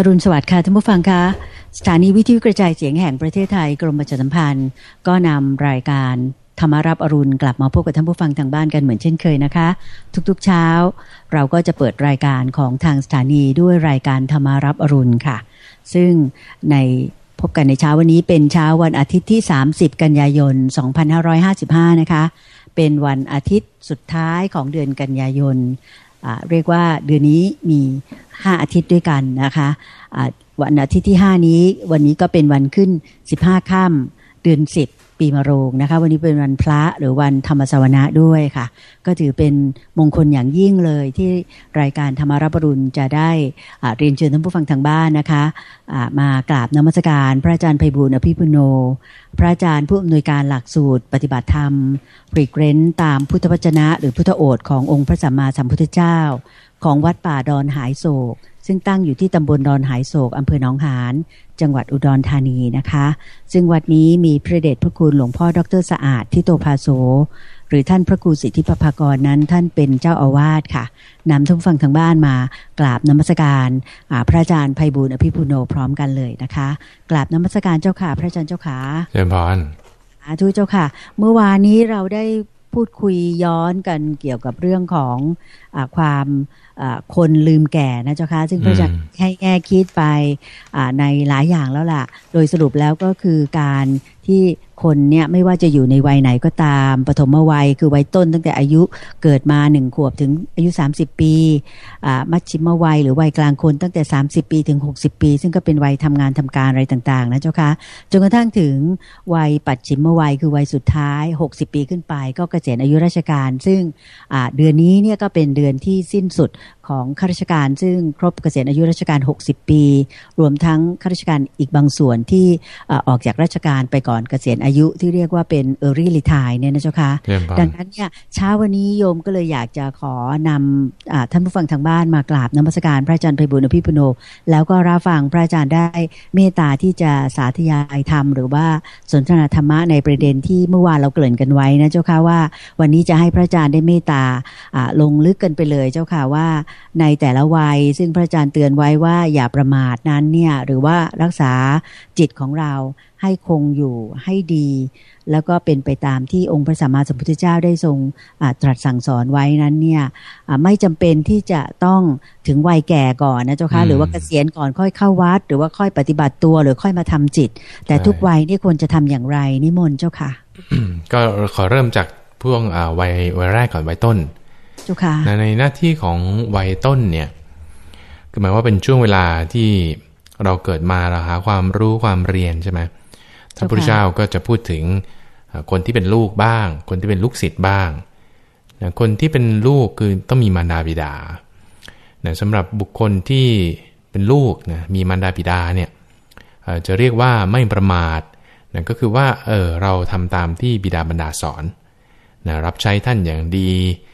อรุณสวัสดิ์ค่ะท่านผู้ฟังคะสถานีวิทยุกระจายเสียงแห่งประเทศไทยกรมประชาสัมพันธ์ ก็นำรายการธรรมารับอรุณกลับมาพบกับท่านผู้ฟังทางบ้านกันเหมือนเช่นเคยนะคะ ทุกๆเช้า เราก็จะเปิดรายการของทางสถานีด้วยรายการธรรมารับอรุณค่ะ ซึ่งในพบกันในเช้าวันนี้เป็นเช้าวันอาทิตย์ที่ 30 กันยายน 2555 นะคะ เป็นวันอาทิตย์สุดท้ายของเดือนกันยายน เรียกว่าเดือนนี้มี 5 อาทิตย์ด้วยกันนะคะะวันอาทิตย์ที่ 5 นี้วันนี้ก็เป็นวันขึ้น 15 ค่ำเดือน 10 ปีมะโรงนะคะ วันนี้เป็นวันพระหรือวันธรรมสวนะด้วยค่ะ ก็ถือเป็นมงคลอย่างยิ่งเลยที่รายการธรรมารับรุณจะได้เรียนเชิญท่านผู้ฟังทางบ้านนะคะะมากราบนมัสการ พระอาจารย์ไพบุญอภิปุโน พระอาจารย์ผู้อำนวยการหลักสูตร ปฏิบัติธรรมปริเกรนตามพุทธวจนะ หรือพุทธโอษขององค์พระสัมมาสัมพุทธเจ้า ของวัดป่าดอนหายโศก ซึ่งตั้งอยู่ที่ตำบลดอนหายโศกอำเภอหนองหานจังหวัดอุดรธานีนะคะ ซึ่งวัดนี้มีพระเดชพระคุณหลวงพ่อดรสะอาดที่โตภาโสหรือท่านพระครูสิทธิปภากรนั้นท่านเป็นเจ้าอาวาสค่ะนำทุกฟังทางบ้านมากราบนมัสการพระอาจารย์ไพบูลอภิปุโนพร้อมกันเลยนะคะกราบนมัสการเจ้าค่ะ พระอาจารย์เจ้าค่ะเชิญพรทุกเจ้าค่ะ เมื่อวานนี้เราได้พูดคุยย้อนกันเกี่ยวกับเรื่องของอความ คนลืมแก่นะเจ้าค่ะซึ่งก็จะให้แง่คิดไปในหลายอย่างแล้วล่ะ โดยสรุปแล้วก็คือการที่คนเนี่ยไม่ว่าจะอยู่ในวัยไหนก็ตาม ปฐมวัยคือวัยต้นตั้งแต่อายุเกิดมาหนึ่งขวบถึงอายุ 30 ปีมัชชิมวัยหรือวัยกลางคนตั้งแต่ 30 ปีถึง 60 ปี ซึ่งก็เป็นวัยทำงานทำการอะไรต่างๆนะเจ้าคะจนกระทั่งถึงวัยปัจฉิมวัยคือวัยสุดท้าย 60 ปีขึ้นไป ก็เกษียณอายุราชการ ซึ่งเดือนนี้เนี่ยก็เป็นเดือนที่สิ้นสุดของข้าราชการซึ่งครบเกษียณอายุราชการ 60 ปี รวมทั้งข้าราชการอีกบางส่วนที่ออกจากราชการไปก่อนเกษียณอายุที่เรียกว่าเป็น early retire เนี่ยนะเจ้าค่ะดังนั้นเนี่ยเช้าวันนี้โยมก็เลยอยากจะขอนำท่านผู้ฟังทางบ้านมากราบนมัสการพระอาจารย์ไพบุญอภิปุโน แล้วก็รับฟังพระอาจารย์ได้เมตตาที่จะสาธยายธรรม หรือว่าสนทนาธรรมะในประเด็นที่เมื่อวานเราเกริ่นกันไว้นะเจ้าค่ะว่า วันนี้จะให้พระอาจารย์ได้เมตตาลงลึกกันไปเลยเจ้าค่ะว่าในแต่ละวัย ซึ่งพระอาจารย์เตือนไว้ว่าอย่าประมาทนั้นเนี่ยหรือว่ารักษาจิตของเราให้คงอยู่ให้ดี แล้วก็เป็นไปตามที่องค์พระสัมมาสัมพุทธเจ้าได้ทรงตรัสสั่งสอนไว้นั้นเนี่ยไม่จำเป็นที่จะต้องถึงวัยแก่ก่อนนะเจ้าค่ะหรือว่าเกษียณก่อนค่อยเข้าวัด หรือว่าค่อยปฏิบัติตัวหรือค่อยมาทำจิต แต่ทุกวัยนี่ควรจะทำอย่างไรนิมนต์เจ้าค่ะ ก็ขอเริ่มจากพวกวัยวัยแรกก่อนวัยต้นเจ้าค่ะในหน้าที่ของวัยต้นเนี่ยคือหมายว่าเป็นช่วงเวลาที่เราเกิดมาเราหาความรู้ความเรียนใช่ไหมพระพุทธเจ้าก็จะพูดถึงคนที่เป็นลูกบ้าง คนที่เป็นลูกศิษย์บ้าง คนที่เป็นลูกคือต้องมีมารดาบิดาสำหรับบุคคลที่เป็นลูกนะมีมารดาบิดาเนี่ยจะเรียกว่าไม่ประมาทนั่นก็คือว่าเออเราทำตามที่บิดาบรรดาสอนนะรับใช้ท่านอย่างดีนะ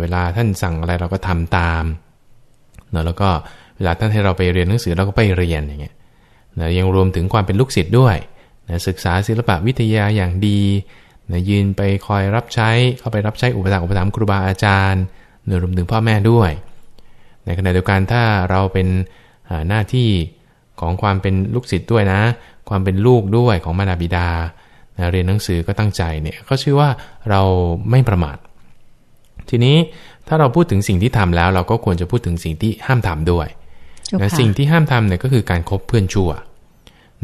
เวลาท่านสั่งอะไรเราก็ทำตามนะแล้วก็เวลาท่านให้เราไปเรียนหนังสือเราก็ไปเรียนอย่างเงี้ยนะยังรวมถึงความเป็นลูกศิษย์ด้วยนะศึกษาศิลปะวิทยาอย่างดีนะยืนไปคอยรับใช้เข้าไปรับใช้อุปถัมภ์อุปถัมภ์ครูบาอาจารย์นะรวมถึงพ่อแม่ด้วย ในขณะเดียวกันถ้าเราเป็นหน้าที่ของความเป็นลูกศิษย์ด้วยนะ ความเป็นลูกด้วยของมารดาบิดานะเรียนหนังสือก็ตั้งใจเนี่ยก็ชื่อว่าเราไม่ประมาท ทีนี้ถ้าเราพูดถึงสิ่งที่ทำแล้ว เราก็ควรจะพูดถึงสิ่งที่ห้ามทำด้วยนะสิ่งที่ห้ามทำเนี่ยก็คือการคบเพื่อนชั่ว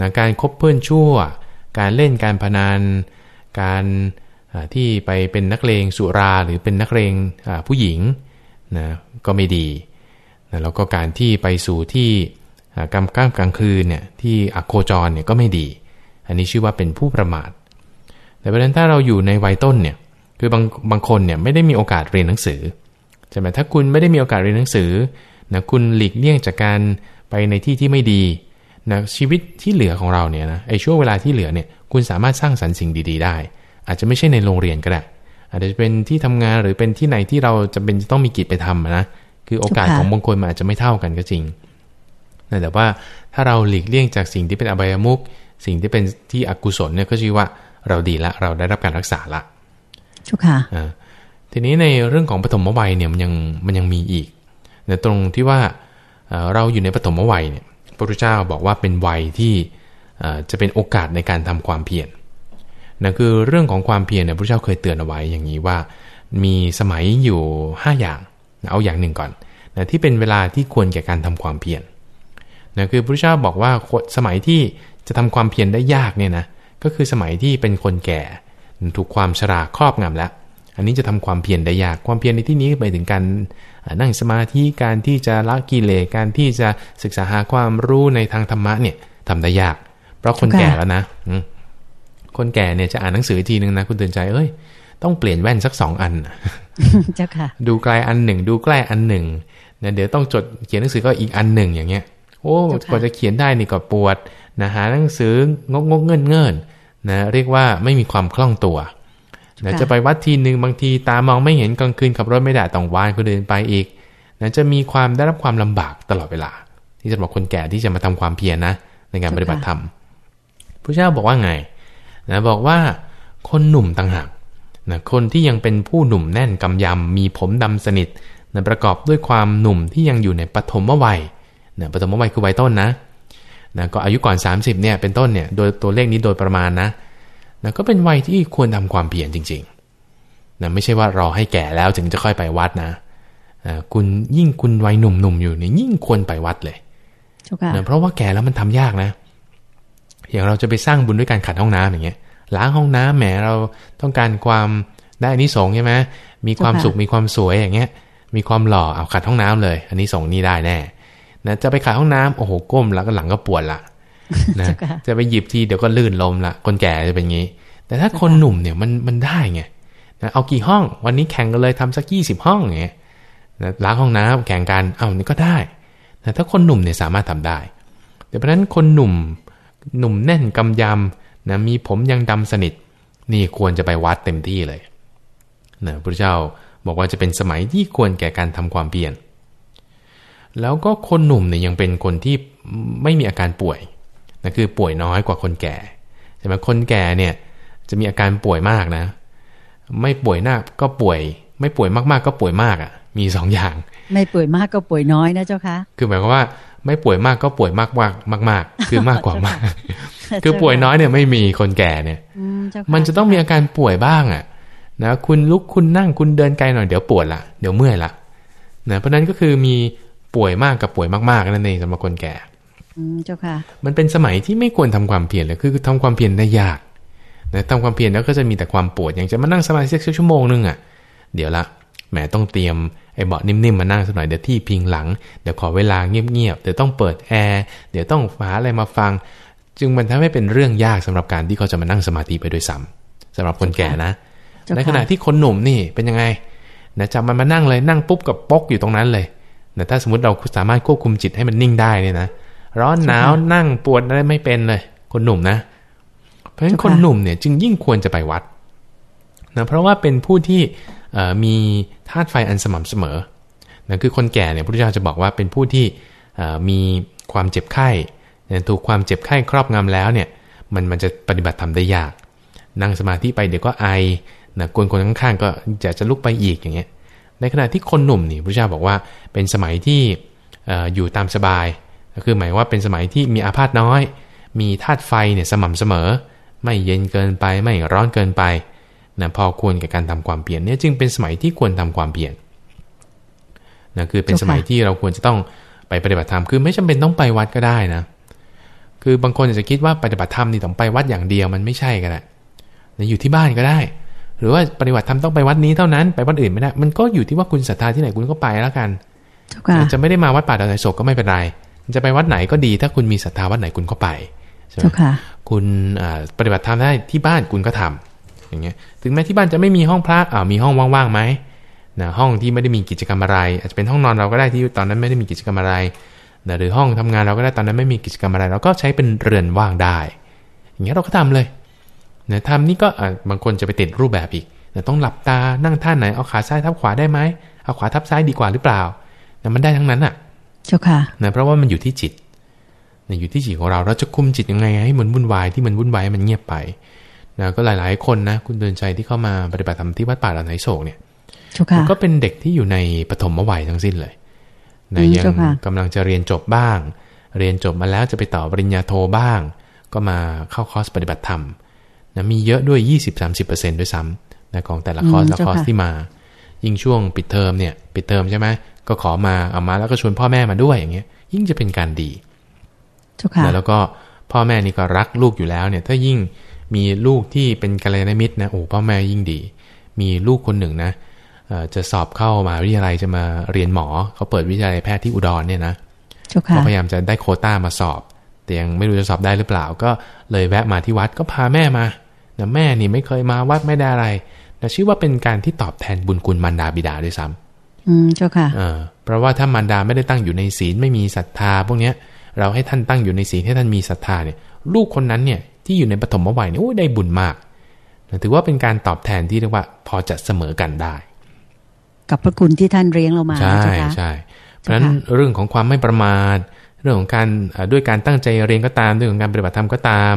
นะการคบเพื่อนชั่ว การเล่นการพนัน การที่ไปเป็นนักเลงสุราหรือเป็นนักเลงผู้หญิงนะก็ไม่ดีนะแล้วก็การที่ไปสู่ที่กำก้ามกลางคืนเนี่ยที่อโคจรเนี่ยก็ไม่ดี อันนี้ชื่อว่าเป็นผู้ประมาท แต่ประเด็นถ้าเราอยู่ในวัยต้นเนี่ย คือบางบางคนเนี่ยไม่ได้มีโอกาสเรียนหนังสือใช่ไหมถ้าคุณไม่ได้มีโอกาสเรียนหนังสือนะคุณหลีกเลี่ยงจากการไปในที่ที่ไม่ดีนะชีวิตที่เหลือของเราเนี่ยนะไอ้ช่วงเวลาที่เหลือเนี่ยคุณสามารถสร้างสรรค์สิ่งดี ๆ ได้ อาจจะไม่ใช่ในโรงเรียนก็ได้อาจจะเป็นที่ทำงานหรือเป็นที่ไหนที่เราจะเป็นจะต้องมีกิจไปทำนะคือโอกาสของบางคนมันอาจจะไม่เท่ากันก็จริงแต่ว่าถ้าเราหลีกเลี่ยงจากสิ่งที่เป็นอบายมุกสิ่งที่เป็นที่อกุศลเนี่ยก็ชื่อว่าเราดีละเราได้รับการรักษาละ ชุค่ะทีนี้ในเรื่องของปฐมวัยเนี่ยมันยังมันยังมีอีกในตรงที่ว่าเราอยู่ในปฐมวัยเนี่ยพระพุทธเจ้าบอกว่าเป็นวัยที่จะเป็นโอกาสในการทำความเพียรนะคือเรื่องของความเพียรเนี่ยพระเจ้าเคยเตือนเอาไว้อย่างนี้ว่า มีสมัยอยู่ 5 อย่างเอาอย่างหนึ่งก่อนนะที่เป็นเวลาที่ควรแก่การทำความเพียรนะคือพระเจ้าบอกว่าสมัยที่จะทำความเพียรได้ยากเนี่ยนะก็คือสมัยที่เป็นคนแก่ ถูกความชราครอบงำแล้ว อันนี้จะทำความเพียรได้ยาก ความเพียรในที่นี้ไปถึงการนั่งสมาธิการที่จะละกิเลสการที่จะศึกษาหาความรู้ในทางธรรมะเนี่ยทำได้ยาก เพราะคนแก่แล้วนะคนแก่เนี่ยจะอ่านหนังสือทีนึงนะคุณเตือนใจเอ้ยต้องเปลี่ยนแว่นสักสองอันเจ้าค่ะ ดูไกลอันหนึ่ง ดูใกล้อันหนึ่งนะเดี๋ยวต้องจดเขียนหนังสือก็อีกอันหนึ่งอย่างเงี้ย โอ้กว่าจะเขียนได้นี่ก็ปวดนะหาหนังสืองกงกเงินเงิน นะเรียกว่าไม่มีความคล่องตัวนะจะไปวัดทีหนึ่งบางทีตามองไม่เห็นกลางคืนขับรถไม่ได้ต้องวานคนเดินไปอีกนะจะมีความได้รับความลำบากตลอดเวลา ที่จะบอกคนแก่ที่จะมาทำความเพียรนะ ในการปฏิบัติธรรมพระเจ้าบอกว่าไงนะบอกว่าคนหนุ่มต่างหากนะคนที่ยังเป็นผู้หนุ่มแน่นกำยำมีผมดำสนิทนะประกอบด้วยความหนุ่มที่ยังอยู่ในปฐมวัยนะปฐมวัยคือวัยต้นนะ นะก็อายุก่อน 30เนี่ยเป็นต้นเนี่ยโดยตัวเลขนี้โดยประมาณนะนะก็เป็นวัยที่ควรทำความเพียรจริงๆนะไม่ใช่ว่ารอให้แก่แล้วถึงจะค่อยไปวัดนะนะคุณยิ่งคุณวัยหนุ่มๆอยู่เนี่ยยิ่งควรไปวัดเลยนะเพราะว่าแก่แล้วมันทำยากนะ อย่างเราจะไปสร้างบุญด้วยการขัดห้องน้ำอย่างเงี้ยล้างห้องน้ำแหมเราต้องการความได้อันนี้สงใช่ไหมมีความสุขมีความสวยอย่างเงี้ย มีความหล่อเอาขัดห้องน้ำเลย อันนี้สงนี่ได้แน่ นะจะไปขัดห้องน้ำโอ้โหก้มแล้วก็หลังก็ปวดละนะจะไปหยิบทีเดี๋ยวก็ลื่นลมละคนแก่จะเป็นงี้ แต่ถ้าคนหนุ่มเนี่ยมันมันได้ไงนะเอากี่ห้องวันนี้แข่งกันเลยทำสักยี่สิบห้องอย่างเงี้ยนะล้างห้องน้ำแข่งกันเอานี่ก็ได้แต่ถ้าคนหนุ่มเนี่ยสามารถทำได้แต่เพราะนั้นคนหนุ่มหนุ่มแน่นกำยำนะมีผมยังดำสนิท นี่ควรจะไปวัดเต็มที่เลยนะพระเจ้าบอกว่าจะเป็นสมัยที่ควรแก่การทำความเพียร แล้วก็คนหนุ่มเนี่ยยังเป็นคนที่ไม่มีอาการป่วยนะคือป่วยน้อยกว่าคนแก่ใช่ไหมคนแก่เนี่ยจะมีอาการป่วยมากนะ ไม่ป่วยหน้าก็ป่วย ไม่ป่วยมากๆ ก็ป่วยมากอะ มีสองอย่าง ไม่ป่วยมากก็ป่วยน้อยนะเจ้าคะคือหมายความว่าไม่ป่วยมากก็ป่วยมากมากมากมากคือมากกว่ามาก คือป่วยน้อยเนี่ยไม่มีคนแก่เนี่ยมันจะต้องมีอาการป่วยบ้างอะนะคุณลุกคุณนั่งคุณเดินไกลหน่อยเดี๋ยวปวดละเดี๋ยวเมื่อยละนะเพราะนั้นก็คือมี ป่วยมากกับป่วยมากๆนั่นเองสำหรับคนแก่เจ้าค่ะ มันเป็นสมัยที่ไม่ควรทำความเพียรเลยคือทำความเพียรได้ยากนะทำความเพียรแล้วก็จะมีแต่ความปวด อย่างจะมานั่งสมาธิสักชั่วโมงนึงอะ เดี๋ยวละแหมต้องเตรียมไอ้เบาะนิ่มๆมานั่งสักหน่อยเดี๋ยวที่พิงหลัง เดี๋ยวขอเวลาเงียบๆเดี๋ยวต้องเปิดแอร์เดี๋ยวต้องหาอะไรมาฟัง จึงมันทำให้เป็นเรื่องยากสำหรับการที่เขาจะมานั่งสมาธิไปด้วยซ้ำสำหรับคนแก่นะในขณะที่คนหนุ่มนี่เป็นยังไงนะจะมันมานั่งเลยนั่งปุ๊บกับปกอยู่ตรงนั้นเลย แต่ถ้าสมมติเราสามารถควบคุมจิตให้มันนิ่งได้เนี่ยนะร้อนหนาวนั่งปวดอะไรไม่เป็นเลย คนหนุ่มนะ เพราะฉะนั้นคนหนุ่มเนี่ยจึงยิ่งควรจะไปวัดนะเพราะว่าเป็นผู้ที่มีธาตุไฟอันสม่ำเสมอนะคือคนแก่เนี่ยพระพุทธเจ้าจะบอกว่าเป็นผู้ที่มีความเจ็บไข้ถูกความเจ็บไข้ครอบงำแล้วเนี่ยมันมันจะปฏิบัติทำได้ยาก นั่งสมาธิไปเดี๋ยวก็ไอนะกวนคนข้างๆก็จะจะลุกไปอีกอย่างเงี้ย ในขณะที่คนหนุ่มนี่พระเจ้าบอกว่าเป็นสมัยที่อยู่ตามสบาย คือหมายว่าเป็นสมัยที่มีอาพาธน้อย มีธาตุไฟเนี่ยสม่ำเสมอ ไม่เย็นเกินไปไม่ร้อนเกินไปนะพอควรกับการทำความเปลี่ยนเนี่ยจึงเป็นสมัยที่ควรทำความเปลี่ยนนะคือเป็นสมัยที่เราควรจะต้องไปปฏิบัติธรรมคือไม่จำเป็นต้องไปวัดก็ได้นะคือบางคนอาจจะคิดว่าปฏิบัติธรรมนี่ต้องไปวัดอย่างเดียวมันไม่ใช่กันแหละอยู่ที่บ้านก็ได้ หรือว่าปฏิบัติธรรมต้องไปวัดนี้เท่านั้นไปวัดอื่นไม่ได้มันก็อยู่ที่ว่าคุณศรัทธาที่ไหนคุณก็ไปแล้วกันจะไม่ได้มาวัดป่าดอยโศกก็ไม่เป็นไรจะไปวัดไหนก็ดี ถ้าคุณมีศรัทธาวัดไหนคุณก็ไปใช่ไหมคุณปฏิบัติธรรมได้ที่บ้านคุณก็ทำอย่างเงี้ย ถึงแม้ที่บ้านจะไม่มีห้องพระอ่ามีห้องว่างๆไหมนะห้องที่ไม่ได้มีกิจกรรมอะไร อาจจะเป็นห้องนอนเราก็ได้ที่ตอนนั้นไม่ได้มีกิจกรรมอะไรนะหรือห้องทำงานเราก็ได้ตอนนั้นไม่มีกิจกรรมอะไร เราก็ใช้เป็นเรือนว่างได้ อย่างเงี้ยเราก็ทำเลย นะทำนี่ก็บางคนจะไปติดรูปแบบอีกนะต้องหลับตานั่งท่าไหนเอาขาซ้ายทับขวาได้ไหมเอาขวาทับซ้ายดีกว่าหรือเปล่านะมันได้ทั้งนั้นอะ เจ้าค่ะนะเพราะว่ามันอยู่ที่จิตนะอยู่ที่จิตของเราเราจะคุมจิตยังไงให้มันวุ่นวายที่มันวุ่นวายมันเงียบไปนะก็หลาย ๆ คนนะคุณเดินใจที่เข้ามาปฏิบัติธรรมที่วัดป่าลำไนโศกเนี่ยก็เป็นเด็กที่อยู่ในปฐมวัยทั้งสิ้นเลยนะยังกำลังจะเรียนจบบ้าง เรียนจบมาแล้วจะไปต่อปริญญาโทบ้าง ก็มาเข้าคอร์สปฏิบัติธรรม นะมีเยอะด้วย 20-30%ด้วยซ้ำนะของแต่ละคอร์สอืมละคอร์สเจ้าค่ะที่มา ยิ่งช่วงปิดเทอมเนี่ย ปิดเทอมใช่ไหมก็ขอมาเอามาแล้วก็ชวนพ่อแม่มาด้วยอย่างเงี้ย ยิ่งจะเป็นการดีเจ้าค่ะนะแล้วก็พ่อแม่นี่ก็รักลูกอยู่แล้วเนี่ย ถ้ายิ่งมีลูกที่เป็นกัลยาณมิตรนะโอ้พ่อแม่ยิ่งดี มีลูกคนหนึ่งนะเอ่อจะสอบเข้ามหาวิทยาลัยจะมาเรียนหมอ เขาเปิดวิทยาลัยแพทย์ที่อุดรเนี่ยนะเจ้าค่ะก็พยายามจะได้โควต้ามาสอบ แต่ยังไม่รู้จะสอบได้หรือเปล่า ก็เลยแวะมาที่วัดก็พาแม่มานะแม่นี่ไม่เคยมาวัดไม่ได้อะไรแต่ชื่อว่าเป็นการที่ตอบแทนบุญคุณมารดาบิดาด้วยซ้ำอืมเจ้าค่ะเออเพราะว่าถ้ามารดาไม่ได้ตั้งอยู่ในศีลไม่มีศรัทธา พวกเนี้ย เราให้ท่านตั้งอยู่ในศีลให้ท่านมีศรัทธาเนี่ย ลูกคนนั้นเนี่ยที่อยู่ในปฐมวัยเนี่ยโอ้ยได้บุญมากนะถือว่าเป็นการตอบแทนที่เรียกว่าพอจะเสมอกันได้ กับพระคุณที่ท่านเลี้ยงเรามาใช่นะเจ้าค่ะใช่เพราะฉะนั้นเรื่องของความไม่ประมาท เรื่องของการเอ่อด้วยการตั้งใจเรียนก็ตามเรื่องของการปฏิบัติธรรมก็ตาม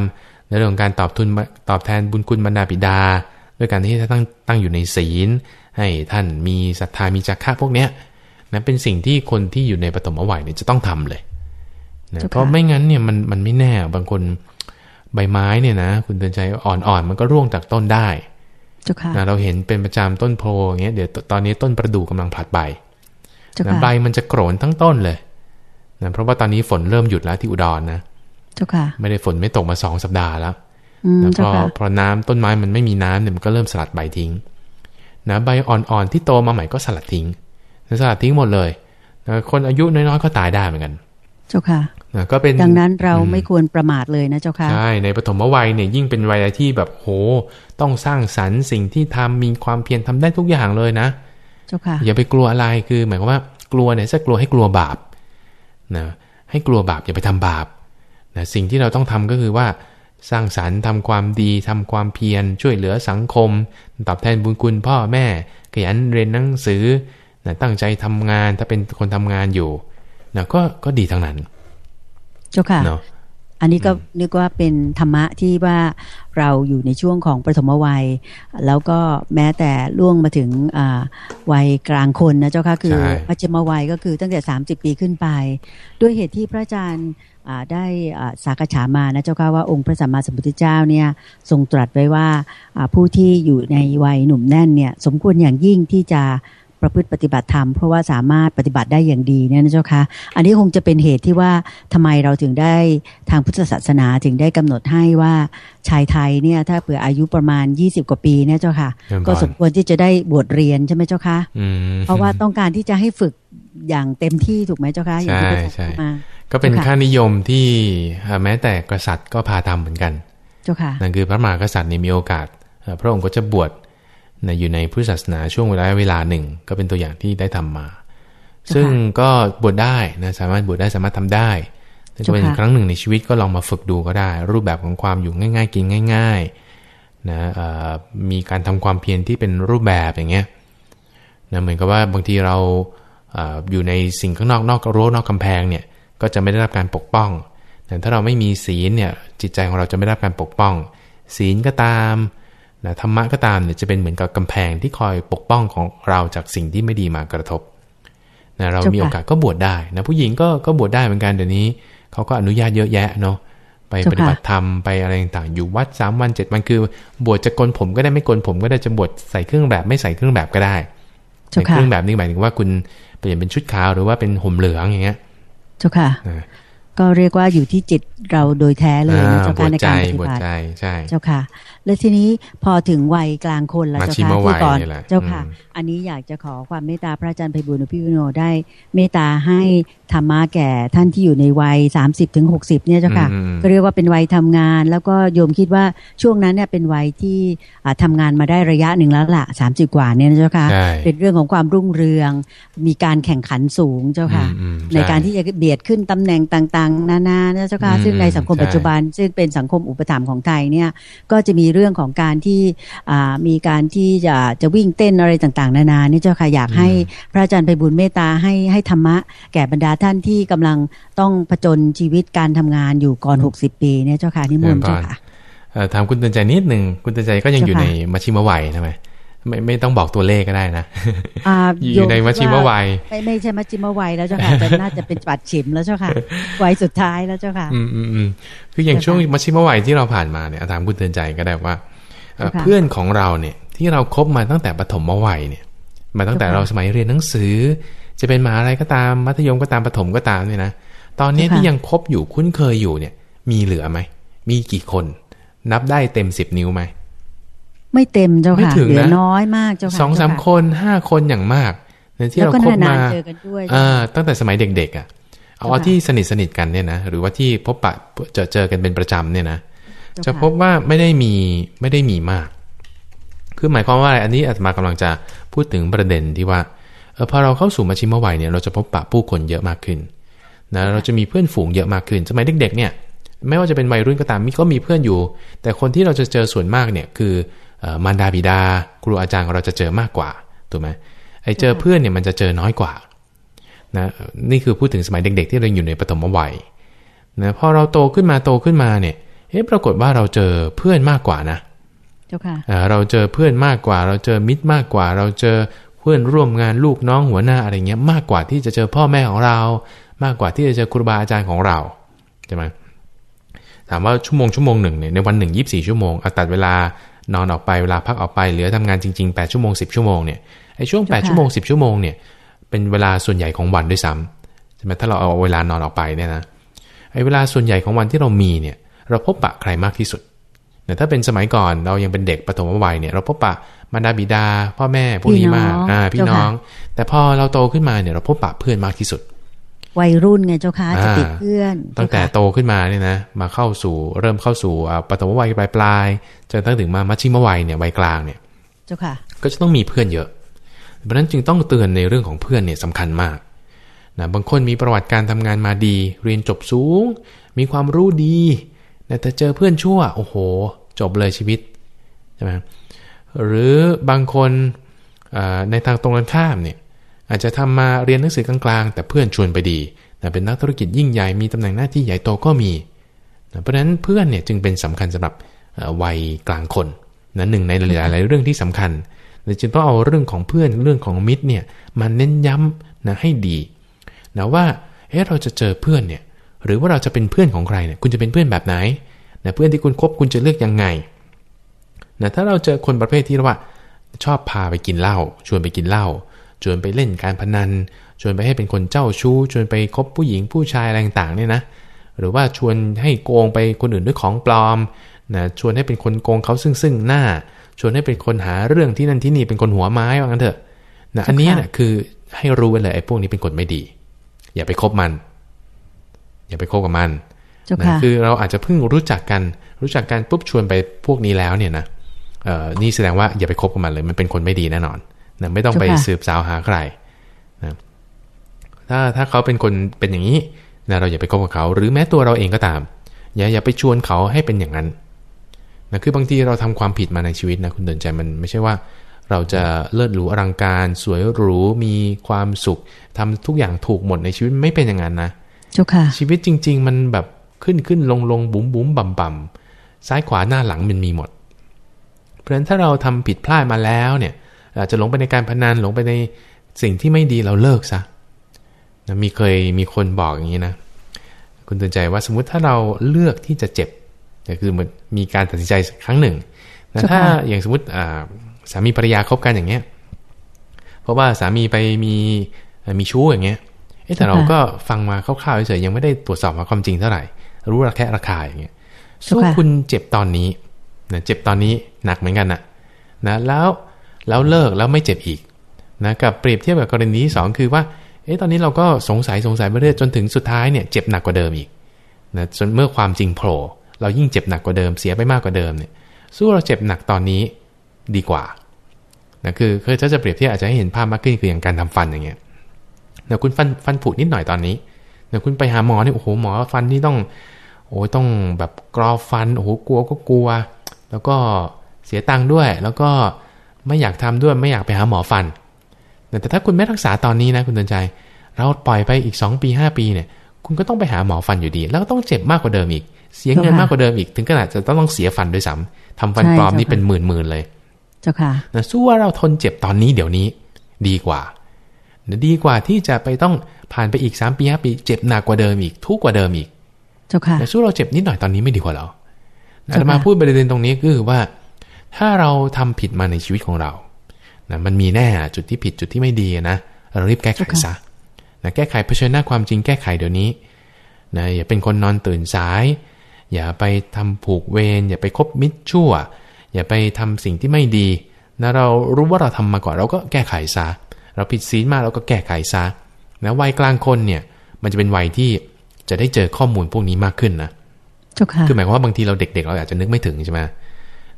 ในเรื่องของการตอบทุนตอบแทนบุญคุณบรรดาบิดา ด้วยการที่ท่านตั้งตั้งอยู่ในศีล ให้ท่านมีศรัทธามีจักระพวกเนี้ยนะเป็นสิ่งที่คนที่อยู่ในปฐมวัยเนี่ยจะต้องทำเลยนะเจ้าค่ะเพราะไม่งั้นเนี่ยมันมันไม่แน่บางคนใบไม้เนี่ยนะคุณเตือนใจอ่อนๆ มันก็ร่วงจากต้นได้เจ้าค่ะนะเราเห็นเป็นประจำต้นโพอย่างเงี้ยเดี๋ยวตอนนี้ต้นประดู่กำลังผลัดใบเจ้านะค่ะใบมันจะโกรนทั้งต้นเลย นะเพราะว่าตอนนี้ฝนเริ่มหยุดแล้วที่อุดรนะเจ้าค่ะ ไม่ได้ฝนไม่ตกมาสองสัปดาห์แล้วอืมนะพเจ้าอค่ะพอน้ำต้นไม้มันไม่มีน้ำเนี่ยมันก็เริ่มสลัดใบทิ้งนะใบอ่อนๆที่โตมาใหม่ก็สลัดทิ้งนะสลัดทิ้งหมดเลยนะคนอายุน้อยๆก็ตายได้เหมือนกัน เจ้าค่ะนะก็เป็นดังนั้นเราอืมไม่ควรประมาทเลยนะเจ้าค่ะใช่ในปฐมวัยเนี่ยยิ่งเป็นวัยที่แบบโห ต้องสร้างสรรค์สิ่งที่ทำมีความเพียรทำได้ทุกอย่างเลยนะ เจ้าค่ะอย่าไปกลัวอะไรคือ หมายความว่ากลัวเนี่ยจะกลัวให้กลัวบาป นะให้กลัวบาปอย่าไปทำบาปนะสิ่งที่เราต้องทำก็คือว่า สร้างสรรค์ทำความดีทำความเพียรช่วยเหลือสังคม ตอบแทนบุญคุณพ่อแม่ขยันเรียนหนังสือนะตั้งใจทำงานถ้าเป็นคนทำงานอยู่นะก็ก็ดีทั้งนั้น เจ้าค่ะเนาะ อันนี้ก็นึกว่าเป็นธรรมะที่ว่าเราอยู่ในช่วงของปฐมวัย แล้วก็แม้แต่ล่วงมาถึงอ่าวัยกลางคนนะเจ้าค่ะคือใช่มัจจมวัยก็คือตั้งแต่ 30 ปีขึ้นไป ด้วยเหตุที่พระอาจารย์อ่าได้อ่าสักษามานะเจ้าค่ะว่าองค์พระสัมมาสัมพุทธเจ้าเนี่ยทรงตรัสไว้ว่าอ่าผู้ที่อยู่ในวัยหนุ่มแน่นเนี่ยสมควรอย่างยิ่งที่จะ ประพฤติปฏิบัติธรรม เพราะว่าสามารถปฏิบัติได้อย่างดีเนี่ยนะเจ้าค่ะอันนี้คงจะเป็นเหตุที่ว่าทำไมเราถึงได้ทางพุทธศาสนาถึงได้กำหนดให้ว่าชายไทยเนี่ยถ้าเผื่ออายุประมาณ 20 กว่าปีเนี่ยเจ้าค่ะเรื่องก็ก่อนสมควรที่จะได้บวชเรียนใช่ไหมเจ้าคะอืมเพราะว่าต้องการที่จะให้ฝึกอย่างเต็มที่ถูกไหมเจ้าคะอย่างที่พระอาจารย์ใช่พูดมาก็เป็นค่ะค่านิยมที่อ่าแม้แต่กษัตริย์ก็พาทำเหมือนกัน เจ้าค่ะนั่นคือพระมหากษัตริย์นี่มีโอกาสเอ่อพระองค์ก็จะบวช นะอยู่ในพุทธศาสนาช่วงเวลาเวลาหนึ่ง ก็เป็นตัวอย่างที่ได้ทำมา ซึ่งก็บวชได้นะสามารถบวชได้สามารถทำได้แต่จะเป็นเจ้าค่ะครั้งหนึ่งในชีวิตก็ลองมาฝึกดูก็ได้ รูปแบบของความอยู่ง่าย ๆ กินง่ายๆนะเอ่อมีการทำความเพียรที่เป็นรูปแบบอย่างเงี้ยนะเหมือนกับว่าบางทีเราเอ่ออยู่ในสิ่งข้างนอกนอกรั้วนอกกำแพงเนี่ยก็จะไม่ได้รับการปกป้องแต่ถ้าเราไม่มีศีลเนี่ยจิตใจของเราจะไม่ได้รับการปกป้อง ศีลก็ตาม นะธรรมะก็ตามเนี่ยจะเป็นเหมือนกับกำแพงที่คอยปกป้องของเราจากสิ่งที่ไม่ดีมากระทบนะเราเจ้าค่ะมีโอกาสก็บวชได้นะผู้หญิงก็ก็บวชได้เหมือนกันเดี๋ยวนี้เขาก็อนุญาตเยอะแยะเนาะไปเจ้าค่ะปฏิบัติธรรมไปอะไรต่างๆอยู่วัดสามวันเจ็ดวันคือบวชจะโกนผมก็ได้ไม่โกนผมก็ได้จะบวชใส่เครื่องแบบไม่ใส่เครื่องแบบก็ได้เจ้าในค่ะเครื่องแบบนี่หมายถึงว่าคุณเปลี่ยนเป็นชุดขาวหรือว่าเป็นห่มเหลืองอย่างเงี้ยเจ้าค่ะนะก็เรียกว่าอยู่ที่จิตเราโดยแท้เลยนะอ่าเจ้าบค่ะวชในใจการปฏิบวชบัติใจใช่เจ้าค่ะและทีนี้พอถึงวัยกลางคนแล้วมาเจ้าชิค่ะมวัยที่ก่อนนี่แหละเจ้าค่ะอืมอันนี้อยากจะขอความเมตตาพระอาจารย์ไพบุญอภิวุโนได้เมตตาให้ธรรมะแก่ท่านที่อยู่ในวัย 30ถึง60เนี่ยเจ้าค่ะอืมอืมก็เรียกว่าเป็นวัยทำงาน แล้วก็โยมคิดว่าช่วงนั้นเนี่ยเป็นวัยที่อ่าทำางานมาได้ระยะหนึ่งแล้วล่ะ30 กว่าเนี่ยนะเจ้าค่ะใช่เป็นเรื่องของความรุ่งเรือง มีการแข่งขันสูงเจ้าค่ะอืมอืมในการช่ที่จะเบียดขึ้นตำแหน่งต่าง ๆ นานานะเจ้าค่ะอืมซึ่งในสังคมใช่ปัจจุบัน ซึ่งเป็นสังคมอุปถัมภ์ของไทยเนี่ยก็จะมีเรื่องของการที่อ่ามีการที่จะจะวิ่งเต้นอะไรต่างๆ นานานี่เจ้าค่ะอยากให้พระอาจารย์ไพบุญเมตตาให้ให้ธรรมะ แก่บรรดาท่านที่กำลังต้องผจญชีวิตการทำงานอยู่ก่อน 60 ปีเนี่ยเจ้าค่ะนิมนต์เจ้าค่ะเอ่อถามคุณเตือนใจนิดหนึ่งคุณเตือนใจก็ยังเจ้าอยู่ค่ะในมัชชิมวัยใช่ไหม ไม่ไม่ต้องบอกตัวเลขก็ได้นะอ่าอยู่ในมัชชิมวัยไม่ไม่ใช่มัชชิมวัยแล้วเจ้าค่ะแต่น่าจะเป็นปัดฉิมแล้วเจ้าค่ะวัยสุดท้ายแล้วเจ้าค่ะ อืมอืมอืมคืออย่างช่วงมัชชิมวัยที่เราผ่านมาเนี่ยอาถามคุณเตือนใจก็ได้ว่าเอ่อเจ้าค่ะเพื่อนของเราเนี่ย ที่เราคบมาตั้งแต่ปฐมวัยเนี่ย มาตั้งแต่เจ้าค่ะเราสมัยเรียนหนังสือ จะเป็นมหาอะไรก็ตามมัธยมก็ตามประถมก็ตามเนี่ยนะตอนนี้เจ้าค่ะที่ยังคบอยู่คุ้นเคยอยู่เนี่ย มีเหลือไหมมีกี่คน นับได้เต็มสิบนิ้วไหม ไม่เต็มเจ้าไม่ค่ะถึงเหลือนะน้อยมากเจ้าค่ะสองสามเจ้ค่ะคนห้าคนอย่างมากในที่แล้วเราก็คบนานมาๆเจอกันด้วยอ่าตั้งแต่สมัยเด็กๆอะเอาเจ้าค่ะที่สนิทสนิทกันเนี่ยนะหรือว่าที่พบปะเจอเจอกันเป็นประจำเนี่ยนะเจ้าจะค่ะพบว่าไม่ได้มีไม่ได้มีมาก คือหมายความว่าอะไรอันนี้อาตมากำลังจะพูดถึงประเด็นที่ว่าเออพอเราเข้าสู่มัชชิมวัยเนี่ยเราจะพบปะผู้คนเยอะมากขึ้นนะเราจะมีเพื่อนฝูงเยอะมากขึ้น สมัยเด็กๆเนี่ยไม่ว่าจะเป็นวัยรุ่นก็ตามมีก็มีเพื่อนอยู่ แต่คนที่เราจะเจอส่วนมากเนี่ยคือเอ่อ มารดาบิดา ครูอาจารย์ของเราจะเจอมากกว่าถูกไหมไอ้เจอเพื่อนเนี่ยมันจะเจอน้อยกว่านะนี่คือพูดถึงสมัยเด็ก ๆ ที่เราอยู่ในปฐมวัยนะพอเราโตขึ้นมาโตขึ้นมาเนี่ยเอ๊ะปรากฏว่าเราเจอเพื่อนมากกว่านะเจ้าค่ะอ่าเราเจอเพื่อนมากกว่า เราเจอมิตรมากกว่า เราเจอเพื่อนร่วมงานลูกน้องหัวหน้าอะไรเงี้ยมากกว่าที่จะเจอพ่อแม่ของเรา มากกว่าที่จะเจอครูบาอาจารย์ของเราใช่ไหมถามว่าชั่วโมงชั่วโมงหนึ่งเนี่ยในวันหนึ่งยีิบสี่ชั่วโมงเอาตัดเวลา นอนออกไปเวลาพักออกไปเหลือทำงานจริงๆ8ชั่วโมง10 ชั่วโมงเนี่ยไอ้ช่วงเจ้าค่ะ8ชั่วโมง10 ชั่วโมงเนี่ยเป็นเวลาส่วนใหญ่ของวันด้วยซ้ำใช่ไหมถ้าเราเอาเวลานอนออกไปเนี่ยนะไอ้เวลาส่วนใหญ่ของวันที่เรามีเนี่ยเราพบปะใครมากที่สุดแต่ถ้าเป็นสมัยก่อนเรายังเป็นเด็กปฐมวัยเนี่ยเราพบปะมารดาบิดา พ่อแม่พวกนี้มากพี่น้องอ่าพี่เจ้าน้ค่ะอง แต่พอเราโตขึ้นมาเนี่ยเราพบปะเพื่อนมากที่สุด วัยรุ่นไงเจ้าค่ะจะติดอ่าเพื่อน ตั้งแต่เจ้าค่ะโตขึ้นมาเนี่ยนะมาเข้าสู่เริ่มเข้าสู่อ่าปฐมวัยปลายปลายๆจนตั้งถึงมามัชชิมวัยเนี่ยวัยกลางเนี่ย เจ้าค่ะ ก็จะต้องมีเพื่อนเยอะ เพราะฉะนั้นจึงต้องเตือนในเรื่องของเพื่อนเนี่ยสำคัญมากนะบางคนมีประวัติการทำงานมาดี เรียนจบสูง มีความรู้ดีนะแต่เจอเพื่อนชั่ว โอ้โห จบเลยชีวิตใช่ไหมหรือบางคนอ่าในทางตรงกันข้ามเนี่ย อาจจะทำมาเรียนหนังสือกลางๆ แต่เพื่อนชวนไปดีนะเป็นนักธุรกิจยิ่งใหญ่มีตำแหน่งหน้าที่ใหญ่โตก็มีนะเพราะฉะนั้นเพื่อนเนี่ยจึงเป็นสำคัญสำหรับวัยกลางคนนะหนึ่งในหลายๆเรื่องที่สำคัญเราจึงต้องเอาเรื่องของเพื่อนเรื่องของมิตรเนี่ยมาเน้นย้ำนะให้ดีนะว่าเอ๊ะเราจะเจอเพื่อนเนี่ยหรือว่าเราจะเป็นเพื่อนของใครเนี่ยคุณจะเป็นเพื่อนแบบไหนนะเพื่อนที่คุณคบคุณจะเลือกยังไงนะถ้าเราเจอคนประเภทที่ว่าชอบพาไปกินเหล้าชวนไปกินเหล้า ชวนไปเล่นการพนัน ชวนไปให้เป็นคนเจ้าชู้ ชวนไปคบผู้หญิงผู้ชายอะไรต่างๆเนี่ยนะ หรือว่าชวนให้โกงไปคนอื่นด้วยของปลอมนะชวนให้เป็นคนโกงเขาซึ่งซึ่งหน้า ชวนให้เป็นคนหาเรื่องที่นั่นที่นี่เป็นคนหัวไม้ว่างั้นเถอะนะอันเนี้ยนะคือให้รู้ไว้เลยไอ้พวกนี้เป็นคนไม่ดี อย่าไปคบมัน อย่าไปคบกับมันเจ้านะค่ะคือเราอาจจะเพิ่งรู้จักกัน รู้จักกันปุ๊บชวนไปพวกนี้แล้วเนี่ยนะเอ่อนี่แสดงว่าอย่าไปคบกับมันเลย มันเป็นคนไม่ดีแน่นอน นะไม่ต้องไปเจ้าค่ะสืบสาวหาใครนะถ้าถ้าเขาเป็นคนเป็นอย่างนี้นะเราอย่าไปคบกับเขา หรือแม้ตัวเราเองก็ตาม อย่าอย่าไปชวนเขาให้เป็นอย่างนั้นนะคือบางทีเราทำความผิดมาในชีวิตนะคุณเดินใจมันไม่ใช่ว่า เราจะเลิศหรูอลังการ สวยหรูมีความสุขทำทุกอย่างถูกหมดในชีวิตไม่เป็นอย่างนั้นนะเจ้าค่ะชีวิตจริง ๆ มันแบบขึ้นขึ้นลงลงบุ๋มบุ๋มบ่ำบ่ำซ้ายขวาหน้าหลังมันมีหมด เพราะฉะนั้นถ้าเราทำผิดพลาดมาแล้วเนี่ย อาจจะหลงไปในการพนันหลงไปในสิ่งที่ไม่ดีเราเลิกซะนะมีเคยมีคนบอกอย่างนี้นะ คุณเตือนใจว่าสมมุติถ้าเราเลือกที่จะเจ็บก็คือเหมือนมีการตัดสินใจครั้งหนึ่งนะเจ้าค่ะถ้าอย่างสมมติอ่าสามีภรรยาคบกันอย่างเงี้ย เพราะว่าสามีไปมีเอ่อมีชู้อย่างเงี้ยเอ๊ะแต่เราก็ฟังมาคร่าวๆเฉยๆยังไม่ได้ตรวจสอบมาความจริงเท่าไหร่ รู้ระแคะระคายอย่างเงี้ยเจ้าสู้ค่ะคุณเจ็บตอนนี้นะเจ็บตอนนี้หนักเหมือนกันนะนะแล้ว แล้วเลิกแล้วไม่เจ็บอีกนะกับเปรียบเทียบกับกรณีที่สองคือว่าเอ๊ะตอนนี้เราก็สงสัยสงสัยไปเรื่อยจนถึงสุดท้ายเนี่ยเจ็บหนักกว่าเดิมอีกนะจนเมื่อความจริงโผล่เรายิ่งเจ็บหนักกว่าเดิมเสียไปมากกว่าเดิมเนี่ยสู้เราเจ็บหนักตอนนี้ดีกว่านะคือเคือถ้าจะเปรียบเทียบอาจจะให้เห็นภาพมากขึ้นคืออย่างการทำฟันอย่างเงี้ยนะคุณฟันฟันผุนิดหน่อยตอนนี้นะคุณไปหาหมอเนี่ยโอ้โหหมอฟันนี่ต้องโอ้ยต้องแบบกรอฟันโอ้โหกลัวก็กลัว แล้วก็เสียตังค์ด้วย แล้วก็ ไม่อยากทำด้วยไม่อยากไปหาหมอฟัน แต่ถ้าคุณไม่รักษาตอนนี้นะคุณเตือนใจ เราปล่อยไปอีก 2 ปี 5 ปีเนี่ย คุณก็ต้องไปหาหมอฟันอยู่ดี แล้วก็ต้องเจ็บมากกว่าเดิมอีก เสียเงินเจ้าค่ะมากกว่าเดิมอีก ถึงขนาดจะต้องเสียฟันด้วยซ้ำทำฟันใช่ปลอมนี่เจ้าค่ะเป็นหมื่นหมื่นๆเลย เจ้าค่ะนะสู้ว่าเราทนเจ็บตอนนี้เดี๋ยวนี้ ดีกว่านะดีกว่าที่จะไปต้องผ่านไปอีกสามปีห้าปี เจ็บหนักกว่าเดิมอีก ทุกข์กว่าเดิมอีก เจ้าค่ะแต่สู้เราเจ็บนิดหน่อยตอนนี้ไม่ดีกว่าเราอาเจ้าตค่ะมาพูดประเด็นตรงนี้ก็คือว่า ถ้าเราทำผิดมาในชีวิตของเรานะมันมีแน่จุดที่ผิดจุดที่ไม่ดีนะ เรารีบแก้ไขซะนะแก้ไขเผชิญหน้าความจริงแก้ไขเดี๋ยวนี้นะอย่าเป็นคนนอนตื่นสาย อย่าไปทำผูกเวรอย่าไปคบมิตรชั่ว อย่าไปทำสิ่งที่ไม่ดีนะเรารู้ว่าเราทำมาก่อนเราก็แก้ไขซะเราผิดศีลมาเราก็แก้ไขซะนะวัยกลางคนเนี่ยมันจะเป็นวัยที่จะได้เจอข้อมูลพวกนี้มากขึ้นนะเจ้าค่ะคือหมายความว่าบางทีเราเด็กๆ เราอาจจะนึกไม่ถึงใช่ไหม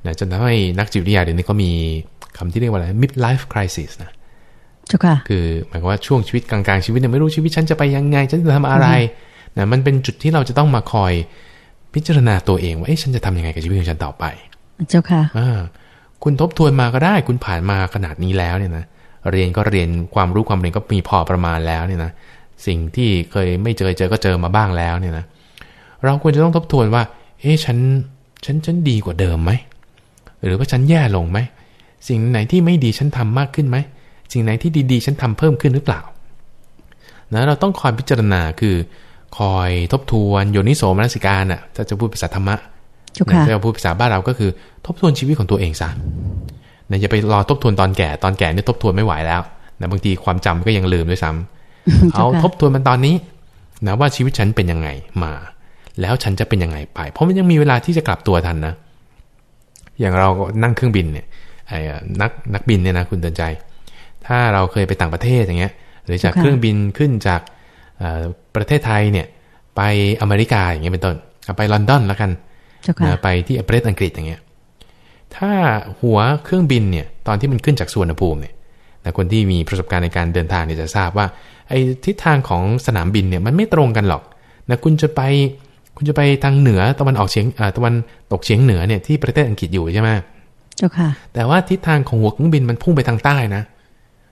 นะจนทำให้นักจิตวิทยาเดี๋ยวนี้ก็มีคำที่เรียกว่าอะไร mid life crisis นะเจ้าค่ะคือหมายความว่าช่วงชีวิตกลางๆชีวิตเนี่ยไม่รู้ชีวิตฉันจะไปยังไง ฉันจะทำอะไรนะมันเป็นจุดที่เราจะต้องมาคอยพิจารณาตัวเองว่าเอ๊ะฉันจะทำยังไงกับชีวิตของฉันต่อไป เจ้าค่ะอ่าคุณทบทวนมาก็ได้ คุณผ่านมาขนาดนี้แล้วเนี่ยนะเรียนก็เรียนความรู้ความเรียนก็มีพอประมาณแล้วเนี่ยนะสิ่งที่เคยไม่เจอเจอก็เจอมาบ้างแล้วเนี่ยนะเราควรจะต้องทบทวนว่า เอ๊ะฉันฉันฉันดีกว่าเดิมไหม หรือว่าฉันแย่ลงไหม สิ่งไหนที่ไม่ดีฉันทำมากขึ้นไหม สิ่งไหนที่ดีๆ ฉันทำเพิ่มขึ้นหรือเปล่านะเราต้องคอยพิจารณาคือ คอยทบทวนโยนิโสมนสิการน่ะถ้าจะพูดภาษาธรรมะเจ้าค่ะถ้าเราพูดภาษาบ้านเราก็คือ ทบทวนชีวิตของตัวเองซะนะอย่าไปรอทบทวนตอนแก่ตอนแก่เนี่ยทบทวนไม่ไหวแล้วนะบางทีความจำก็ยังลืมด้วยซ้ำเอาทบทวนมันตอนนี้นะว่าชีวิตฉันเป็นยังไงมา แล้วฉันจะเป็นยังไงไป เพราะมันยังมีเวลาที่จะกลับตัวทันนะ อย่างเรานั่งเครื่องบินเนี่ยไอ้นักนักบินเนี่ยนะคุณเตือนใจ ถ้าเราเคยไปต่างประเทศอย่างเงี้ย หรือจากค่ะเครื่องบินขึ้นจากเอ่อประเทศไทยเนี่ย ไปอเมริกาอย่างเงี้ยเป็นต้นเอาไปลอนดอนแล้วกันเจ้าค่ะนะไปที่ประเทศอังกฤษอย่างเงี้ยถ้าหัวเครื่องบินเนี่ย ตอนที่มันขึ้นจากสุวรรณภูมิเนี่ยนะคนที่มีประสบการณ์ในการเดินทางเนี่ยจะทราบว่าไอ้ทิศทางของสนามบินเนี่ยมันไม่ตรงกันหรอกนะคุณจะไป คุณจะไปทางเหนือตะวันออกเฉียงอ่าตะวันตกเฉียงเหนือเนี่ยที่ประเทศอังกฤษอยู่ใช่ไหมเจ้าค่ะ แต่ว่าทิศทางของหัวเครื่องบินมันพุ่งไปทางใต้นะ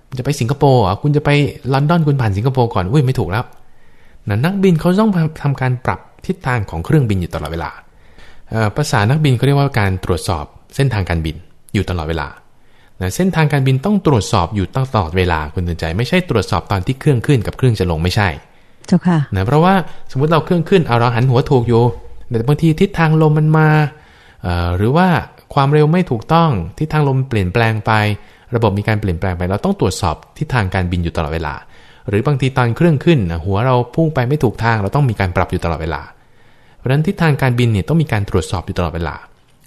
มันจะไปสิงคโปร์อะคุณจะไปลอนดอนคุณผ่านสิงคโปร์ก่อนอุ้ยไม่ถูกแล้วนะนักบินเขาต้องทำการปรับทิศทางของเครื่องบินอยู่ตลอดเวลาเอ่อภาษานักบินเขาเรียกว่าการตรวจสอบเส้นทางการบินอยู่ตลอดเวลานะเส้นทางการบินต้องตรวจสอบอยู่ตลอดเวลาคุณตื่นใจ ไม่ใช่ตรวจสอบตอนที่เครื่องขึ้นกับเครื่องจะลงไม่ใช่ เจ้าค่ะนะเพราะว่าสมมติเราเครื่องขึ้นเอาเราหันหัวถูกอยู่แต่บางทีทิศทางลมมันมาเอ่อหรือว่าความเร็วไม่ถูกต้องทิศทางลมเปลี่ยนแปลงไป ระบบมีการเปลี่ยนแปลงไป เราต้องตรวจสอบทิศทางการบินอยู่ตลอดเวลา หรือบางทีตอนเครื่องขึ้นนะหัวเราพุ่งไปไม่ถูกทาง เราต้องมีการปรับอยู่ตลอดเวลา เพราะฉะนั้นทิศทางการบินเนี่ยต้องมีการตรวจสอบอยู่ตลอดเวลา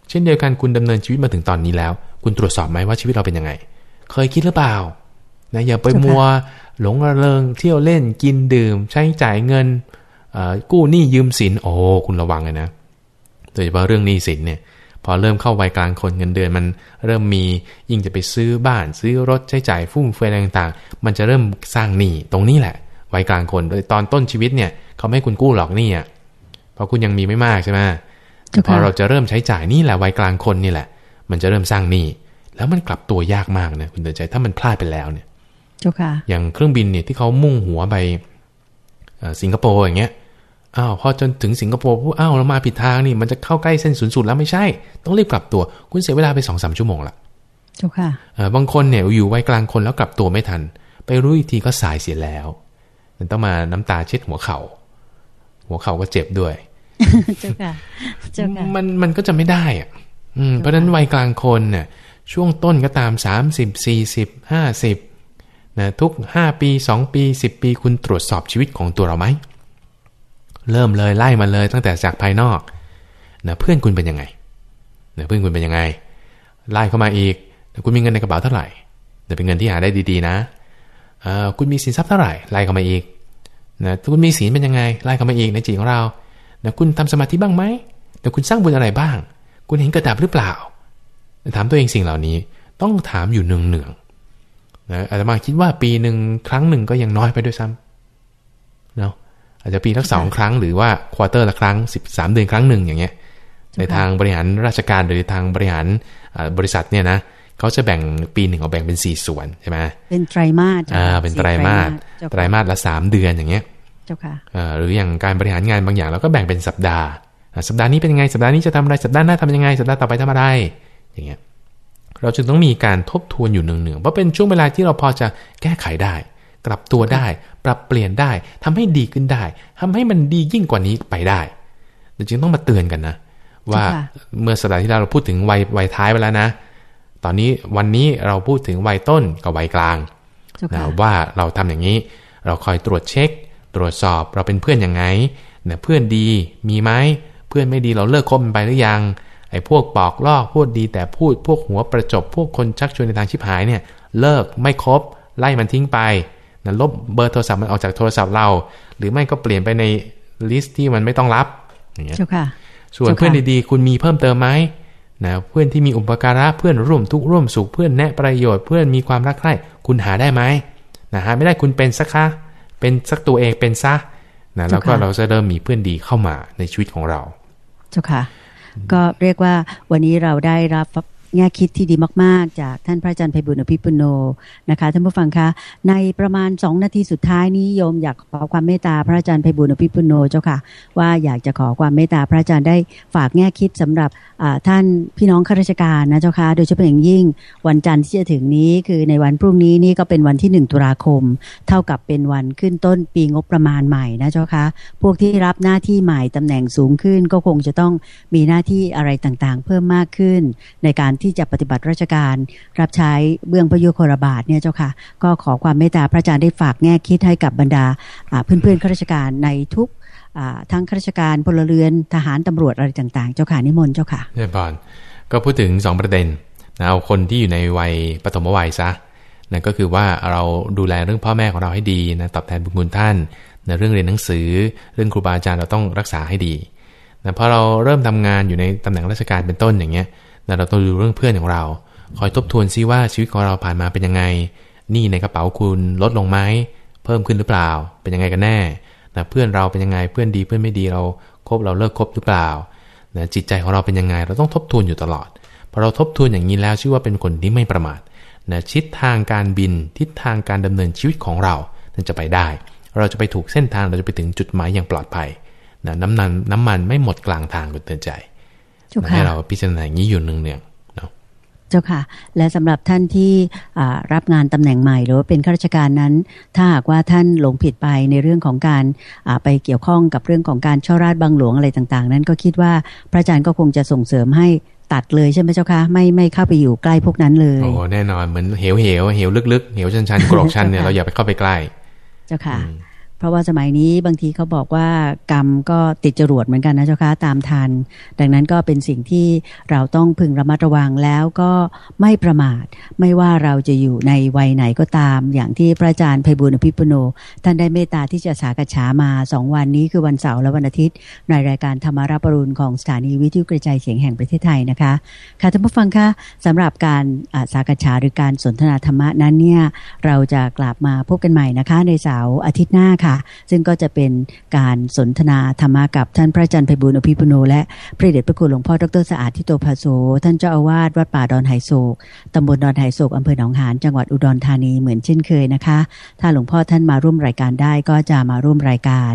เช่นเดียวกันคุณดำเนินชีวิตมาถึงตอนนี้แล้ว คุณตรวจสอบไหมว่าชีวิตเราเป็นยังไง เคยคิดหรือเปล่านะอย่าไปเจ้าค่ะมัว หลงระเริงเที่ยวเล่นกินดื่ม ใช้จ่ายเงินเอ่อกู้หนี้ยืมสินโอ้คุณระวังเลยนะโดยเฉพาะเรื่องหนี้สินเนี่ยพอเริ่มเข้าวัยกลางคนเงินเดือนมันเริ่มมียิ่งจะไปซื้อบ้านซื้อรถใช้จ่ายฟุ่มเฟือยอะไรต่างๆ มันจะเริ่มสร้างหนี้ตรงนี้แหละวัยกลางคนโดยตอนต้นชีวิตเนี่ยเขาไม่ให้คุณกู้หรอกหนี่อะเพราะคุณยังมีไม่มากใช่ไหมเจ้าพอค่ะเราจะเริ่มใช้จ่ายนี่แหละวัยกลางคนนี่แหละ มันจะเริ่มสร้างหนี้แล้วมันกลับตัวยากมากนะคุณเตือนใจถ้ามันพลาดไปแล้วเนี่ย เจ้าค่ะ อย่างเครื่องบินเนี่ยที่เขามุ่งหัวไปเอ่อสิงคโปร์อย่างเงี้ยอ้าวพอจนถึงสิงคโปร์ปุ๊บอ้าวเรามาผิดทางนี่มันจะเข้าใกล้เส้นศูนย์สูตรแล้วไม่ใช่ ต้องรีบกลับตัว คุณเสียเวลาไปสองสามชั่วโมงละเจ้าค่ะเอ่อบางคนเนี่ยอยู่วัยกลางคนแล้วกลับตัวไม่ทัน ไปรู้อีกทีก็สายเสียแล้วมันต้องมาน้ำตาเช็ดหัวเขา่าหัวเข่าก็เจ็บด้วยเจ้าค่ะเจ้าค่ะมันมันก็จะไม่ได้อะอืมเพราะฉะนั้นวัยกลางคนเนี่ยช่วงต้นก็ตาม30 40 50 นะทุก 5 ปี 2 ปี 10 ปี คุณตรวจสอบชีวิตของตัวเราไหม เริ่มเลยไล่มาเลยตั้งแต่จากภายนอกนะเพื่อนคุณเป็นยังไงนะเพื่อนคุณเป็นยังไง ไล่เข้ามาอีกนะคุณมีเงินในกระเป๋าเท่าไหร่เดี๋ยวเป็นเงินที่หาได้ดีๆนะเอ่อคุณมีสินทรัพย์เท่าไหร่ไล่เข้ามาอีกนะคุณมีศีลเป็นยังไงไล่เข้ามาอีกในจิตของเรานะคุณทำสมาธิบ้างไหมนะคุณสร้างบุญอะไรบ้าง คุณเห็นกระดับหรือเปล่า ถามตัวเองสิ่งเหล่านี้ต้องถามอยู่เนืองๆ นะอาตมาคิดว่าปีหนึ่งครั้งหนึ่งก็ยังน้อยไปด้วยซ้ำเนาะอาจจะปีละสองครั้งหรือว่าควอเตอร์ละครั้งสิบสามเดือนครั้งหนึ่งอย่างเงี้ย ในทางบริหารราชการหรือทางบริหารอ่าบริษัทเนี่ยนะเขาจะแบ่งปีหนึ่งเขาแบ่งเป็นสี่ส่วนใช่ไหมเป็นไตรมาสจ้ะอ่าเป็นไตรมาสเจ้าไตรมาสละสามเดือนอย่างเงี้ยเจ้าค่ะเอ่อหรืออย่างการบริหารงานบางอย่างเราก็แบ่งเป็นสัปดาห์อะสัปดาห์นี้เป็นยังไงสัปดาห์นี้จะทำอะไรสัปดาห์หน้าทำยังไงสัปดาห์ต่อไปทำอะไรอย่างเงี้ย เราจึงต้องมีการทบทวนอยู่เนืองๆเพราะเป็นช่วงเวลาที่เราพอจะแก้ไขได้ กลับตัวได้ ปรับเปลี่ยนได้ทำให้ดีขึ้นได้ทำให้มันดียิ่งกว่านี้ไปได้จึงต้องมาเตือนกันนะ ว่าเมื่อสัปดาห์ที่แล้วเราพูดถึงวัยวัยท้ายไปแล้วนะ ตอนนี้วันนี้เราพูดถึงวัยต้นกับวัยกลางนะว่าเราทำอย่างนี้ เราคอยตรวจเช็ค ตรวจสอบเราเป็นเพื่อนยังไงเนี่ยเพื่อนดีมีไหมเพื่อนไม่ดีเราเลิกคบมันไปหรือยัง ไอ้พวกปอกลอกพูดดีแต่พูดพวกหัวประจบ พวกคนชักชวนในทางชิบหายเนี่ย เลิกไม่คบไล่มันทิ้งไปนะลบเบอร์โทรศัพท์มันออกจากโทรศัพท์เรา หรือไม่ก็เปลี่ยนไปในลิสต์ที่มันไม่ต้องรับอย่างเงี้ยส่วนเพื่อนดีๆ คุณมีเพิ่มเติมไหมนะเพื่อนที่มีอุปการะเพื่อนร่วมทุกข์ร่วมสุขเพื่อนแนะประโยชน์เพื่อนมีความรักใคร่คุณหาได้ไหมนะฮะไม่ได้คุณเป็นสักคะเป็นสักตัวเองเป็นซะนะแล้วก็เราจะเริ่มมีเพื่อนดีเข้ามาในชีวิตของเรา เจ้าค่ะ ก็เรียกว่าวันนี้เราได้รับ แง่คิดที่ดีมาก ๆ จากท่านพระอาจารย์ไพบุญอภิปุโนนะคะท่านผู้ฟังคะ ในประมาณสองนาทีสุดท้ายนี้โยมอยากขอความเมตตาพระอาจารย์ไพบุญอภิปุโนเจ้าค่ะ ว่าอยากจะขอความเมตตาพระอาจารย์ได้ฝากแง่คิดสำหรับท่านพี่น้องข้าราชการนะเจ้าค่ะโดยเฉพาะอย่างยิ่งวันจันทร์ที่จะถึงนี้คือในวันพรุ่งนี้นี่ก็เป็นวันที่หนึ่งตุลาคม เท่ากับเป็นวันขึ้นต้นปีงบประมาณใหม่นะเจ้าค่ะพวกที่รับหน้าที่ใหม่ตำแหน่งสูงขึ้น ก็คงจะต้องมีหน้าที่อะไรต่างๆ เพิ่มมากขึ้นในการที่จะปฏิบัติราชการ รับใช้เบื้องพระยุคลบาทเนี่ยเจ้าค่ะ ก็ขอความเมตตาพระอาจารย์ได้ฝากแง่คิดให้กับบรรดาเพื่อนๆข้าราชการในทุกทั้งข้าราชการพลเรือนทหารตำรวจอะไรต่าง ๆ เจ้าค่ะนิมนต์เจ้าค่ะเรียบอยก็พูดถึง 2 ประเด็นนะเอาคนที่อยู่ในวัยปฐมวัยซะนั่นก็คือว่าเราดูแลเรื่องพ่อแม่ของเราให้ดีนะตอบแทนบุญคุณท่านนะเรื่องเรียนหนังสือ เรื่องครูบาอาจารย์เราต้องรักษาให้ดีนะพอเราเริ่มทำงานอยู่ในตำแหน่งราชการเป็นต้นอย่างเงี้ย นะเราต้องดูเรื่องเพื่อนของเรา คอยทบทวนซิว่าชีวิตของเราผ่านมาเป็นยังไง นี่ในกระเป๋าคุณลดลงไหมเพิ่มขึ้นหรือเปล่า เป็นยังไงกันแน่นะเพื่อนเราเป็นยังไงเพื่อนดีเพื่อนไม่ดีเราคบเราเลิกคบหรือเปล่านะจิตใจของเราเป็นยังไง เราต้องทบทวนอยู่ตลอดพอเราทบทวนอย่างนี้แล้วชื่อว่าเป็นคนที่ไม่ประมาทนะชิดทางการบินทิศทางการดำเนินชีวิตของเรานั่นจะไปได้ เราจะไปถูกเส้นทางเราจะไปถึงจุดหมายอย่างปลอดภัยนะน้ำมันน้ำมันไม่หมดกลางทางเตือนใจ ให้เราพิจารณาอย่างนี้อยู่เนืองจ้าค่ะ และสำหรับท่านที่รับงานตำแหน่งใหม่หรือว่าเป็นข้าราชการนั้น ถ้าหากว่าท่านหลงผิดไปในเรื่องของการไปเกี่ยวข้องกับเรื่องของการช่อราดบังหลวงอะไรต่างๆ นั้นก็คิดว่าพระอาจารย์ก็คงจะส่งเสริมให้ตัดเลยใช่ไหมเจ้าคะไม่ไม่เข้าไปอยู่ใกล้พวกนั้นเลยโอ้แน่นอนเหมือนเหวเหวเหวลึกๆเหวชันๆกรอกชันเนี่ยเราอย่าไปเข้าไปใกล้ เจ้าค่ะ ราะว่าสมัยนี้บางทีเขาบอกว่ากรรมก็ติดจรวดเหมือนกันนะเจ้าคะตามทัน ดังนั้นก็เป็นสิ่งที่เราต้องพึงระมัดระวังแล้วก็ไม่ประมาท ไม่ว่าเราจะอยู่ในวัยไหนก็ตาม อย่างที่พระอาจารย์ไพบุญอภิปุโน ท่านได้เมตตาที่จะสากฉามาสองวันนี้คือวันเสาร์และวันอาทิตย์ ในรายการธรรมาราปรุณของสถานีวิทยุกระจายเสียงแห่งประเทศไทยนะคะค่ะท่านผู้ฟังคะสำหรับการสากฉาหรือการสนทนาธรรมะนั้นเนี่ยเราจะกลับมาพบกันใหม่นะคะ ในเสาร์อาทิตย์หน้าค่ะซึ่งก็จะเป็นการสนทนาธรรมะกับท่านพระอาจารย์ไพบุญอภิปุโนและพระเดชพระคุณหลวงพ่อดรสะอาดทิโตภาโซท่านเจ้าอาวาสวัดป่าดอนไหโศกตำบลดอนไหโศกอำเภอหนองหานจังหวัดอุดรธานีเหมือนเช่นเคยนะคะ ถ้าหลวงพ่อท่านมาร่วมรายการได้ก็จะมาร่วมรายการ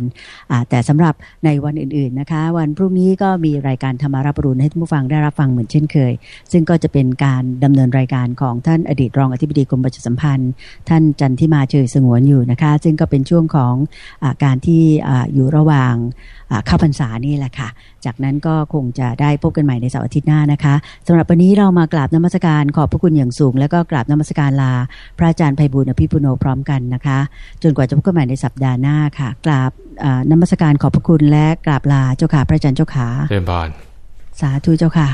แต่สำหรับในวันอื่นๆนะคะ วันพรุ่งนี้ก็มีรายการธรรมารับรุณให้ท่านผู้ฟังได้รับฟังเหมือนเช่นเคย ซึ่งก็จะเป็นการดำเนินรายการของท่านอดีตรองอธิบดีกรมประชาสัมพันธ์ ท่านจันทิมาเฉยสงวนอยู่นะคะ ซึ่งก็เป็นช่วงของอการที่อยู่ระหว่างเข้าพรรษานี่แหละค่ะ จากนั้นก็คงจะได้พบกันใหม่ในเสาร์อาทิตย์หน้านะคะสำหรับวันนี้เรามากราบนมัสการขอบพระคุณอย่างสูง แล้วก็กราบนมัสการลา พระอาจารย์ไพบุญอภิปุโนพร้อมกันนะคะ จนกว่าจะพบกันใหม่ในสัปดาห์หน้าค่ะ กราบนมัสการขอบพระคุณและกราบลาเจ้าค่ะพระอาจารย์เจ้าขาเรียนบานสาธุเจ้าค่ะ